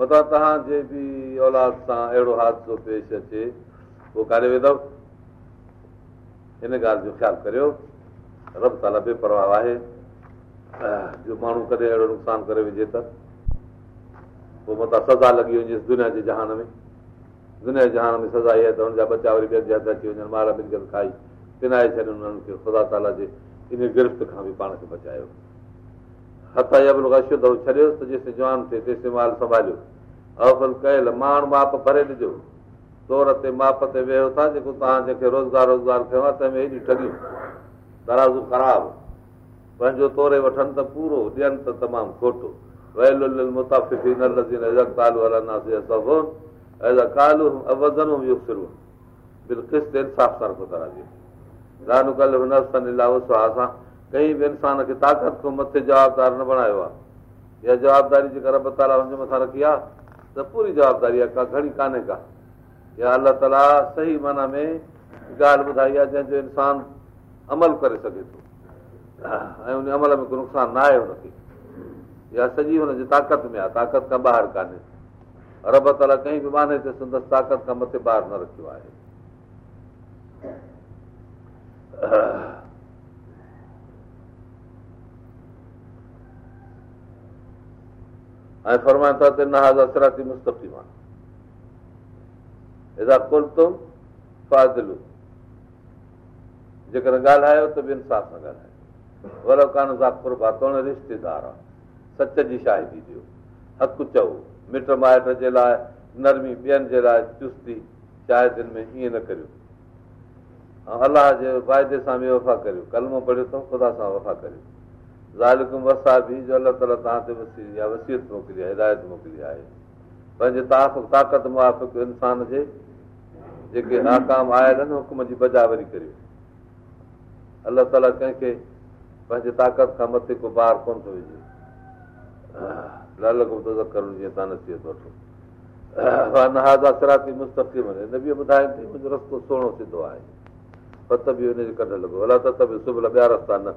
मता तव्हां जे बि औलाद सां अहिड़ो हादसो पेश अचे उहो काॾे वेंदव हिन ॻाल्हि जो ख़्यालु करियो रब ताला बेपरवाह आहे जो माण्हू कॾहिं अहिड़ो नुक़सानु करे विझे त पोइ मता सज़ा लॻी वञेसि दुनिया जे जहान में दुनिया जे जहान में सजा इहा त हुनजा बचा वरी पंहिंजे हथु अची वञनि ॿार खाई पिनाए छॾनि हुननि खे ख़ुदा ताला जे इन गिरफ़्त खां बि पाण खे बचायो हथ जो माल संभालियो वेहो था जेको तव्हांखे रोज़गार हेॾियूं ठगियूं ख़राब तोरे वठनि त पूरो ॾियनि कंहिं बि इंसान खे ताक़त खां मथे जवाबदारु न बणायो आहे इहा जवाबदारी जेका रब ताला हुनजे मथां रखी आहे त पूरी जवाबदारी आहे का घड़ी कान्हे का या अलाह ताला सही माना में ॻाल्हि ॿुधाई आहे जंहिंजो इंसानु अमल करे सघे थो ऐं उन अमल में को नुक़सानु न आहे हुनखे या सॼी हुनजी ताक़त में आहे ताक़त खां ॿाहिरि कान्हे रब ताला कंहिं बि माने ते संदसि ताक़त खां मथे ॿाहिरि न रखियो आहे ऐं फरमाइनि था त फरमाइणी मुस्तिम आहे फाज़िल जेकर ॻाल्हायो त सां ॻाल्हायो कान ज़ाकुर बातोण रिश्तेदार आहे सच जी शाहिदी ॾियो हक़ु चओ मिट माइट जे लाइ नरमी ॿियनि जे लाइ चुस्ती में ईअं न करियो ऐं अलाह जे वाइदे सां बि वफ़ा करियो कलमो पढ़ियो अथऊं ख़ुदा सां वफ़ा करियो ज़ालिकुम वरसा बि जो अलाह ताला तव्हां ते वसी आहे वसीत मोकिली आहे हिदायत मोकिली आहे पंहिंजे तव्हां सां ताक़त मुआफ़ इंसान जे जेके नाकाम आयल आहिनि हुकुम जी बजा वरी अलाह ताला कंहिंखे पंहिंजे ताक़त खां मथे को ॿारु कोन थो विझे लालक थो करणु जीअं तव्हां नसीहत वठो नहाज़ा कराची मुस्तक़ी मञे बि ॿुधाए थी मुंहिंजो रस्तो सोणो सिधो आहे पत बि हुनजो कढणु लॻो अलाह त बि सुबियल ॿिया रस्ता न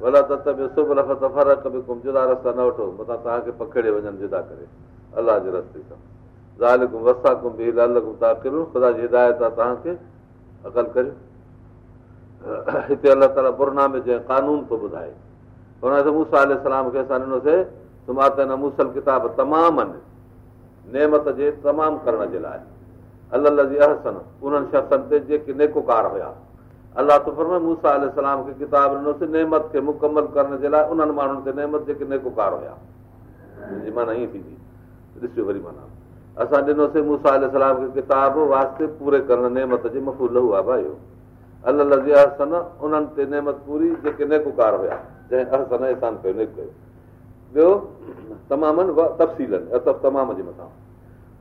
भला त तमे सुबुह नफ़ त फ़र्क़ु बि कुम जुदा रस्ता न वठो मथां तव्हांखे पखेड़े वञनि जुदा करे अलाह जे रस्ते सां ज़ाल कुम वसा कुम बि लाल कुम तव्हां किरूं ख़ुदा जी हिदायत आहे तव्हांखे अकल करियो हिते अलाह ताला पुरना में जंहिं कानून थो ॿुधाए हुन ते मूसा आल खे असां ॾिनोसीं सुमात न मूसल किताब तमामु आहिनि नेमत जे तमामु करण जे लाइ अल जी अहसन उन्हनि शख़्सनि ते जेके नेकोकार हुया अलाह खे मुकमल करण जे लाइ उन्हनि माण्हुनि ते नेमतु हुया जंहिं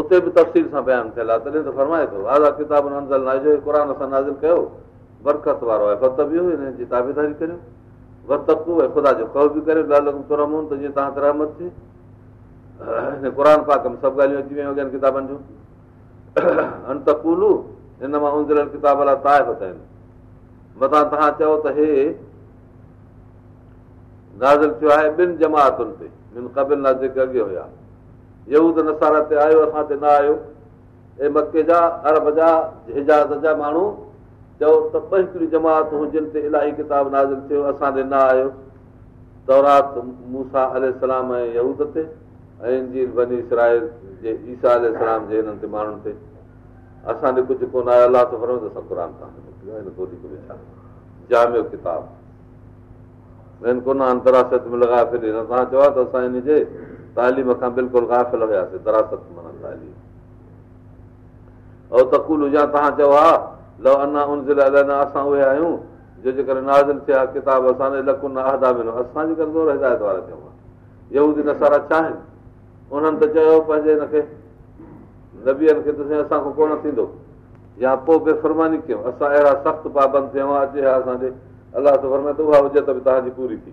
उते बि तफ़सील सां बयानु थियलु आहे तॾहिं त फरमाए थोरान कयो बरक़त वारो आहे रहमत में सभु ॻाल्हियूं अची वियूं हिन मां उल किताब मथां तव्हां चओ त हे नाज़ थियो आहे ॿिनि जमातुनि ते जिन कबिल नाज़ अॻे हुया यूद नसार ते आयो असां ते न आयो हे मके जा अरब जा हिजाज़ जा माण्हू चओ त ॿ हिकिड़ी जमात हू जिन ते इलाही किताब नाज़ थियो असां ॾे न आयो तौरात मूसा अल सलाम ऐं यूद ते ऐं जी वनी इसराय जे ईसा अल सलाम जे हिननि ते माण्हुनि ते असां ॾे कुझु कोन आयो अलाह त भरो त सभु क़रान सां जामियो किताब ॿियनि कोन आहिनि में लॻाए फिरी असां चयो त असां तालीम खां बिल्कुलु गाफ़िल हुयासीं ऐं तकूल हुजां तव्हां चयो असां उहे आहियूं जंहिंजे करे थिया किताब हिदायत वारो न सारा चाहिनि उन्हनि त चयो पंहिंजे हिनखे नबियनि खे असां थींदो या पोइ बेफ़ुर्मानी कयूं असां अहिड़ा सख़्तु हा असांजे अलाह हुजे तव्हांजी पूरी थी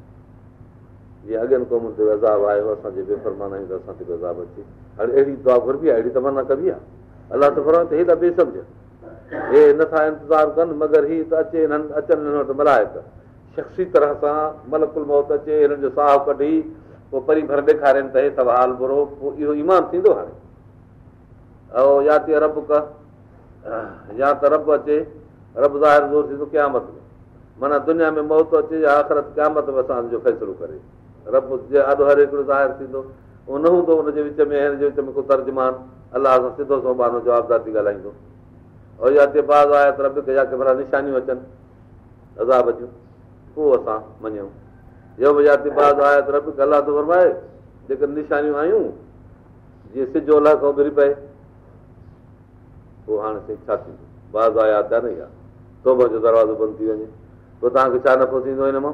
जीअं अॻियां क़ौमुनि ते वज़ाब आयो असांजे बेफ़रमाना असां दुआ घुरबी आहे अहिड़ी तमना कबी आहे अलाह त त हे नथा इंतज़ारु कनि मगर हीअ त अचे हिननि अचनि हिन वटि मल्हाए त शख़्सी तरह सां मलकुल मौत अचे हिननि जो साहु कढी पोइ परी भर ॾेखारिनि पिए त हाल बुरो पोइ इहो ईमान थींदो हाणे ऐं या त रब क या त रब अचे रब ज़ाहिर ज़ोर थींदो क़यामत में माना दुनिया में मौत अचे या आख़िरत क़यामत में असां मतबो फ़ैसिलो करे रब जे हर हिकिड़ो ज़ाहिरु थींदो उहो न हूंदो हुनजे विच में हिनजे विच में को तर्जुमान अलाह सां सिधो सोभानो जवाबदार थी ॻाल्हाईंदो इहा आहे त रब जा तबिका निशानियूं अचनि अज़ाब जूं उहो असां मञूं इहो बि अलाह त घराए जेके निशानियूं आयूं जीअं सिजो अलाह खां घिरी पए पोइ हाणे साईं छा थींदो बाज़ आया त न इहा सुबुह जो दरवाज़ो बंदि थी वञे पोइ तव्हांखे छा नफ़ो थींदो हिन मां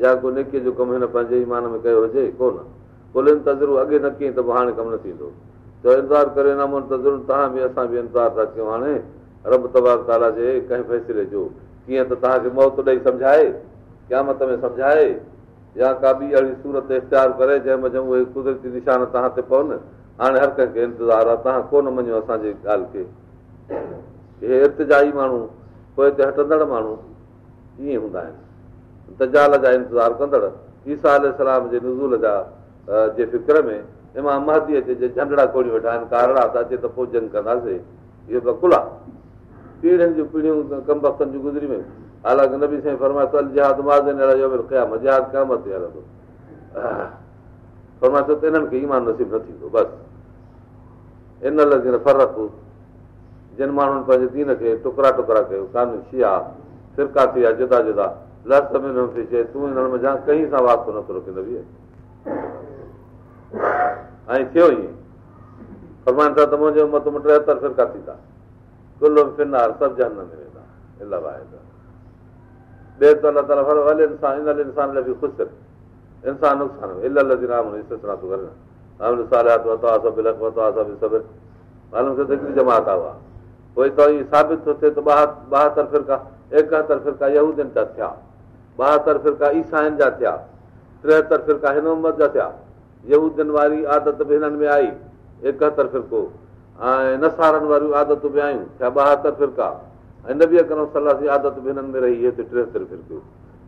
या को नेकीअ जो कमु हिन पंहिंजे ईमान में कयो हुजे कोन खुलनि त अॻे न कयईं त पोइ हाणे कमु न थींदो त इंतज़ार करे न मोहन तव्हां बि असां बि इंतज़ार था कयूं हाणे रब तबा ताला जे कंहिं फैसिले जो कीअं त तव्हांखे मौत ॾेई सम्झाए क़यामत में सम्झाए या का बि अहिड़ी सूरत इख़्तियार करे जंहिं मज़ो उहे कुदरती निशान तव्हां ते पवनि हाणे हर कंहिंखे इंतज़ारु आहे तव्हां कोन मञियो असांजे ॻाल्हि खे हे इर्तिजाई माण्हू पोइ हिते हटंदड़ माण्हू ईअं हूंदा आहिनि इंतज़ार कंदड़ ईसा अल जे फिक्र में इमाम महदी अचे झंडड़ा कोड़ी वेठा आहिनि कारड़ा त अचे त पो जन कंदासीं वयूं हालांकी फरमाइशान नसीबु न थींदो बसि इन फ़रक जिन माण्हुनि पंहिंजे दीन खे टुकड़ा टुकड़ा कयो कानूनी आहे फिरका थी विया जुदा जुदा ذات من افسے تو انل میں کہیں سا واسو نٿو ڪندو بيه ۽ ٿيو هي فرمانبردار تو جو مت 73 فرڪا ٿي ٿا كلون فينار قرب جان نير الله را به تو اللہ طرف ولين سان انسان انسان لبي خوش انسان انسان الا الذي رام استراتو گره عالم سالات عطا صبر لغوت عطا صبر معلوم ڪي جماعت آوا کوئی تو ثابت ٿي ته تو باهر 72 ॿाहतरि फ़िरका ईसाइनि जा थिया टेहतरि फिरका हिन में आई एकहतरि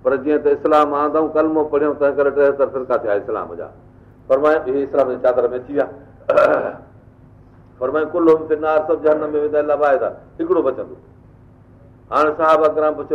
ऐं जीअं त इस्लाम कलमो पढ़ियूं तंहिं करे फ़िरका थिया इस्लाम जा चादर में अची विया हिकिड़ो बचंदो हाणे साहिबु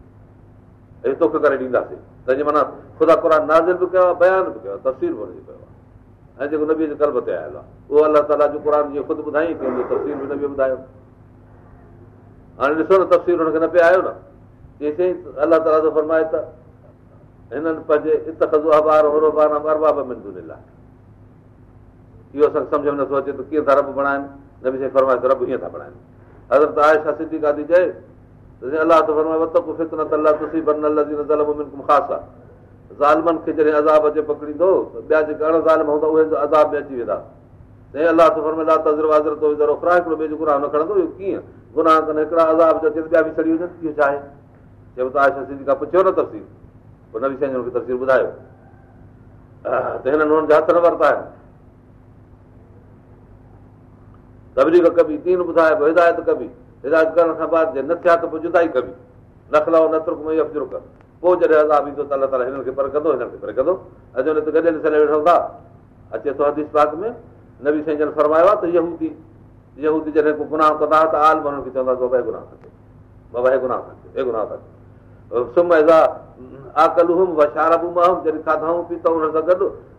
ऐं तोखे करे ॾींदासीं तंहिंजे माना ख़ुदा क़ुर नाज़िर बि कयो आहे बयान बि कयो आहे तस्वीर बि हुनजी कयो आहे ऐं जेको नबीअ जे कल्ब ते आयल आहे उहो अलाह ताला जो क़ुर जीअं ख़ुदि ॿुधाई की हुनजो तस्वीर बि नबी ॿुधायो हाणे ॾिसो न तस्वीरु हुनखे न पिया आयो न चई अलाह ताला जो फरमाए त हिननि पंहिंजे ॾिनल आहे इहो असांखे सम्झ में नथो अचे त कीअं था रब बणाइनि नबी साईं फरमाए त रब हीअं था बणाइनि हज़रत आहे छा सिधी गादी चए अची वेंदा साईं कीअं हिकिड़ा अज़ा त ॿिया बि सड़ी वञनि छा आहे चए तव्हां सिंधी खां पुछियो न तरसील ॿुधायो वरिता कबीन ॿुधाए हिदायत कबी हिदायत करण खां बाद न थिया त पोइ जुदा ई कबी रखल पोइ जॾहिं अचे थो हदीस पाक में न फरमायो आहे तहूदी जॾहिं गुनाह कंदा त आलम हुननि खे चवंदा हे गुनाह जॾहिं खाधाऊं पीताऊं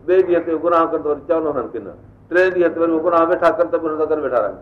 ते गुनह कनि त वरी चवनि खे न टे ॾींहं ते वरी गुनाह वेठा कनि त वेठा रहनि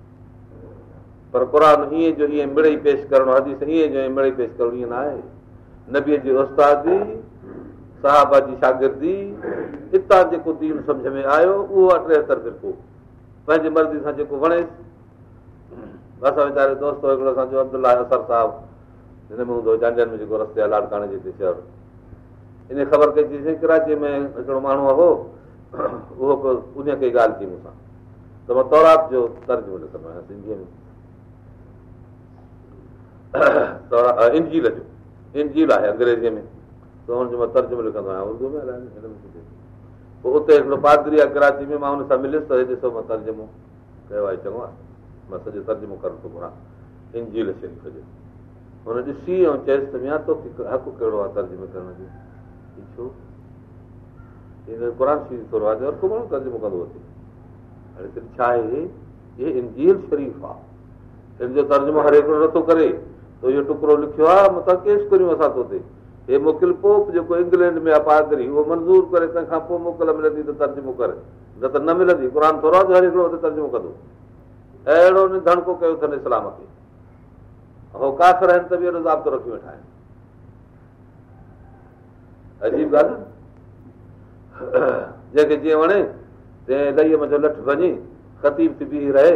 पर क़र हीअं जो हीअं मिड़ई पेश करणु हदीस हीअं जो मिड़ई पेश ईअं न आहे नबीअ जी उस्तादी जी शागिर्दी हितां जेको दीन सम्झ में आयो उहो आहे टेहतरि फिरको पंहिंजे मर्ज़ी सां जेको वणेसि असां वीचारे दोस्त हिकिड़ो असांजो अब्दुला असर साहिबु हिन में हूंदो में जेको रस्ते आहे लाड़काणे लाड़काने शहर इन ख़बर कई कराची में हिकिड़ो माण्हू हो उहो उन उनखे ॻाल्हि थी मूंसां त मां तौरात जो तर्जु ॾिसंदो आहियां सिंधीअ में इंजील जो इंजील आहे अंग्रेजीअ में त हुनजो मां तर्जुमो लिखंदो आहियां उर्दू में पोइ उते हिकिड़ो पादरी आहे कराची में मां हुन सां मिलियुसि त हे ॾिसो मां तर्जुमो कयो आहे चङो आहे मां सॼो तर्ज़ुमो थो घुरां इंजील जो हुन करी ऐं त चेस्ट तोखे हर कहिड़ो आहे करण जो छो क़रान थोरो आहे हर को माण्हू तर्ज़ुमो कंदो हाणे छा आहे इहे इंजील शरीफ़ आहे हिन जो तर्जुमो हर हिकिड़ो नथो करे तो इहो टुकड़ो लिखियो आहे मथां केस कयूं तोते मोकिल पोप जेको इंग्लैंड में आहे पादरी उहो मंज़ूर करे तंहिंखां पोइ तर्जुमो करे न त न मिलंदी तर्जुमो कंदो अहिड़ो धणको कयो इस्लाम खे ज़ाब्तो रखी वेठा आहिनि अजीब ॻाल्हि जीअं वणे मुंहिंजो लठ थी बीह रहे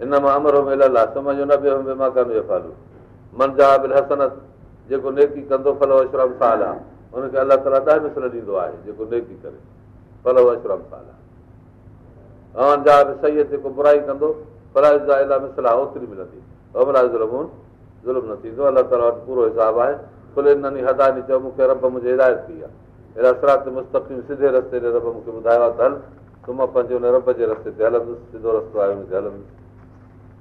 हिन मां अमर आहे सुम्हूं नंजा बि हसनत जेको नेकी कंदो फलो अशरम साल आहे हुनखे अलाह ताल ॾींदो आहे जेको नेकी करे फलो अश्रम साला बि सही बुराई कंदो फल मिसल आहे ओतिरी मिलंदी ज़ुल्म न थींदो अलाह ताला वटि पूरो हिसाबु आहे खुले नानी हदा चयो मूंखे रब मुंहिंजी हिदायती आहे अहिड़ा सरात मुस्ते रस्ते ते रब मूंखे ॿुधायो आहे त हल सुम पंहिंजे हुन रब जे रस्ते ते हलंदुसि सिधो रस्तो आहे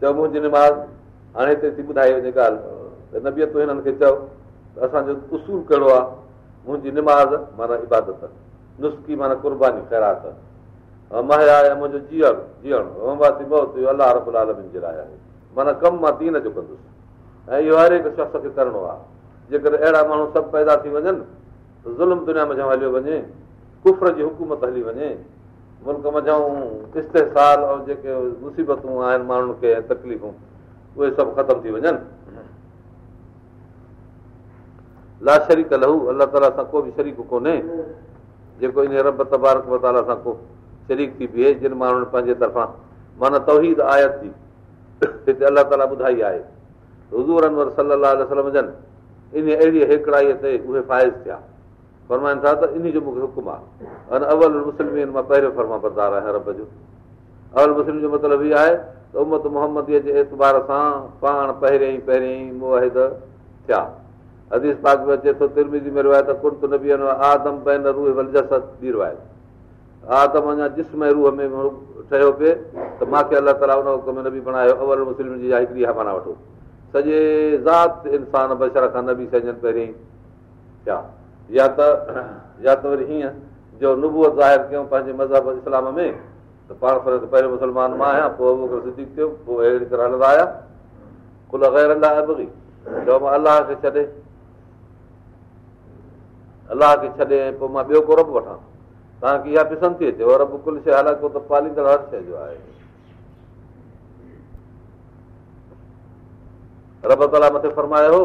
चओ मुंहिंजी निमाज़ हाणे हिते थी ॿुधाई वञे ॻाल्हि नबियतूं हिननि खे चओ असांजो उसूल कहिड़ो आहे मुंहिंजी निमाज़ माना इबादत नुस्ख़ी माना कुर्बानी ख़ैरात आहे मुंहिंजो जीअण ख़ैरातो जीअणु इहो अलाह रबुल रबुलालमी जे लाइ आहे माना कमु मां दीन जो कंदुसि ऐं इहो हर हिकु शख़्स खे करिणो आहे जेकर अहिड़ा माण्हू सभु पैदा थी वञनि त ज़ुल्म दुनिया में हलियो वञे कुफर जी हुकूमत हली वञे मुल्क मऊं इस्तेसाल ऐं जेके मुसीबतूं आहिनि माण्हुनि खे तकलीफ़ूं उहे सभु ख़तम थी वञनि ला शरीक लहू अलाह ताला सां को बि शरीक कोन्हे जेको इन रब तबारक मताला सां को शरीक थी बीहे जिन माण्हुनि पंहिंजे तरफ़ां माना तौहीद आयत थी हिते अलाह ताला ॿुधाई आहे हज़ूरनि वर सलाह जन इन अहिड़ी हेकड़ाईअ ते उहे फाइज़ थिया फरमाइनि था त इन जो मूंखे हुकुम आहे अवल उन मुस्लिम फरमा पदारु आहियां अवल मुस्लिम जो मतिलबु इहो आहे त उमत मोहम्मदीअ जे एतबार सां पाण पहिरियों पहिरियों थिया आदम अञा जिस्म में ठहियो पिए त मूंखे अलाह तालक में न बि बणायो अवल थिया या त या त वरी हीअं जो नुबूअ ज़ाहिर कयूं पंहिंजे मज़हब इस्लाम में त पाण पहिरियों मुस्लमान मां आहियां पोइ हलंदा आहियां अलाह खे छॾे पोइ मां ॿियो को रब वठां तव्हांखे इहा पिसंदि थी अचे हलां थो त पालींदड़ आहे रब तरमायो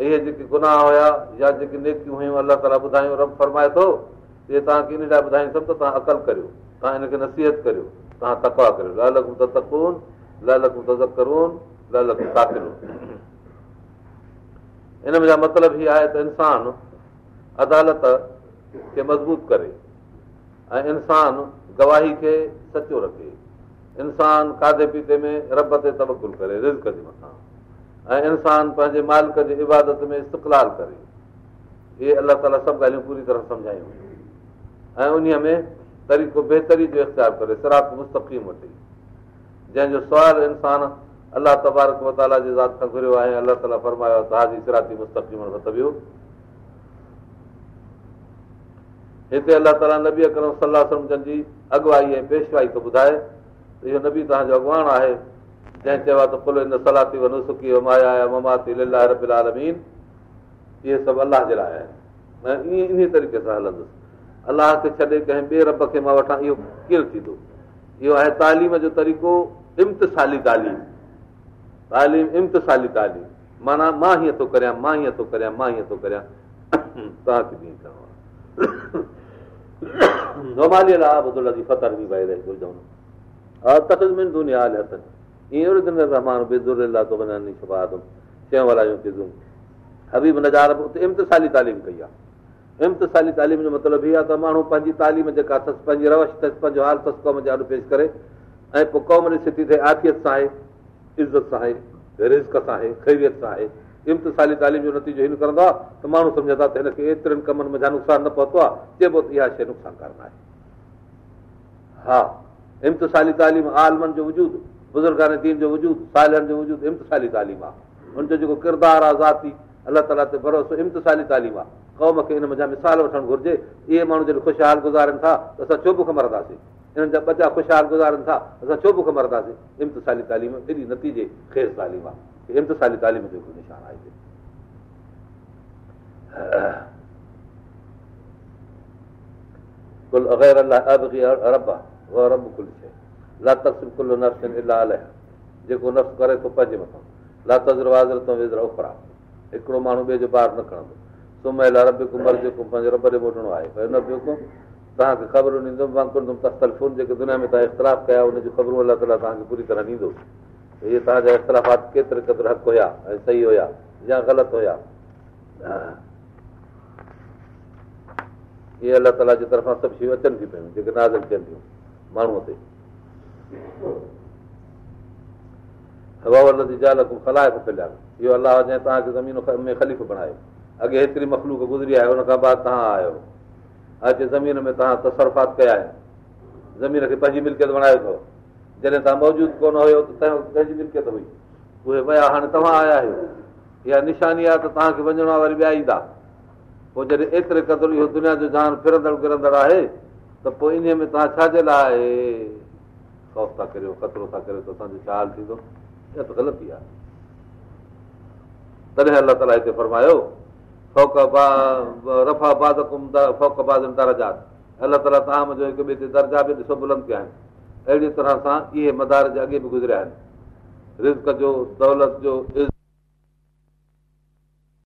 इहे जेके गुनाह हुया या जेके नेकियूं हुयूं अलाह ताला ॿुधायूं रब फरमाए थो इहे तव्हांखे इन लाइ ॿुधाईंदो त तव्हां अकल करियो तव्हां हिनखे नसीहत करियो तव्हां तकवा करियो लखूं दतकून लखूं त ज़करून ताकिरू इन जा मतिलबु इहे आहे त इंसानु अदालत खे मज़बूत करे ऐं इंसान गवाही खे सचो रखे इंसानु खाधे पीते में रब ते तबकुल करे रिज़ कजे मथां ऐं इंसान पंहिंजे मालिक जे इबादत में इस्तक़लाल करे इहे अलाह ताला सभु ॻाल्हियूं पूरी तरह सम्झायूं ऐं उन में तरीक़ो बहितरी जो इख़्तियार करे सिराक मुस्तक़ीम वठे जंहिंजो सुवाल इंसान अलाह तबारक मताला जे ज़ात सां घुरियो आहे अलाह ताला फरमायो तव्हांजी सिराती मुस्तक़ीम वियो हिते अलाह ताला नबी अकरम सलाह समुझण जी अॻुवाई ऐं पेशवाई थो ॿुधाए त इहो नबी तव्हांजो अॻवानु आहे अलाह खे मां वठां इहो केरु थींदो इहो आहे तालीम जो तरीक़ो इम्ती तालीम तालीमसाली तालीम माना मां हीअं थो करिया मां हीअं थो करियां मां हीअं थो करियां ईअं हबीब नज़ारते इम्तिसाली तालीम कई आहे इम्तिसाली तालीम जो मतिलबु इहा आहे त माण्हू पंहिंजी तालीम जेका पंहिंजी रवश पंहिंजो पेश करे ऐं पोइ क़ौम जी आफ़ियत सां आहे इज़त सां आहे रिस्क सां आहे सां आहे तालीम जो नतीजो हिन कंदो आहे त माण्हू सम्झंदा त हिनखे एतिरनि कमनि में छा नुक़सानु न पहुतो आहे त इहा शइ आहे हा तालीम जो वजूदु बुज़ुर्गान दीन जो वजूद वजूद सालनि जो तालीम आहे हुनजो जेको किरदारु आहे ज़ाती अलाह ताला ते भरोसो इम्ताली तालीम आहे क़ौम खे हिन जा मिसाल वठणु घुरिजे इहे माण्हू जॾहिं ख़ुशहाल गुज़ारनि था त असां छो बुख मरंदासीं हिननि जा ॿचा ख़ुशहाल गुज़ारनि था असां छो बुख मरंदासीं इम्ति तालीम एॾी नतीजे ख़ैर तालीम आहे इम्ती तालीम जो निशान आहे अलाह आहे कुल शइ लातल नफ़्स आहिनि जेको नफ़्स करे थो पंहिंजे मथां उपरा हिकिड़ो माण्हू ॿिए जो ॿार न खणंदो रब कुमर जेको पंहिंजे रब ॾे मोटणो आहे भई तव्हांखे ख़बरूं ॾींदो मां तस्तलफून जेके दुनिया में तव्हां इख़्तिलाफ़ कया हुन जूं ख़बरूं अलाह ताला तव्हांखे पूरी तरह ॾींदो इहे तव्हांजा इख़्तिलाफ़ात केतिरे क़दुरु हक़ हुया ऐं सही हुया या ग़लति हुया इहे अलाह ताला जे तरफ़ां सभु शयूं अचनि थी पियूं जेके नाज़ थियनि थियूं माण्हूअ ते इहो अलाह जंहिं तव्हांखे ज़मीन में ख़लीफ़ बणायो अॻे हेतिरी मखलूक गुज़री आहे हुन खां बाद तव्हां आयो अचे ज़मीन में तव्हां तसरफात कया आहिनि ज़मीन खे पंहिंजी मिल्कियत बणायो अथव जॾहिं तव्हां मौजूदु कोन हुयो त कंहिंजी मिल्कियत हुई उहे वया हाणे तव्हां आया आहियो इहा निशानी आहे त तव्हांखे वञण वारी ॿिया ईंदा पोइ जॾहिं एतिरे क़दुरु इहो दुनिया जो जान फिरंदड़ घिरंदड़ आहे त पोइ इन में तव्हां छाजे लाइ करियो कचिरो था करियो छा हाल थींदो आहे फरमायो दर्जा बि ॾिसो बुलंदा आहिनि अहिड़ी तरह सां इहे मदार जे अॻे बि गुज़रिया आहिनि रिज़्क जो दौलत जो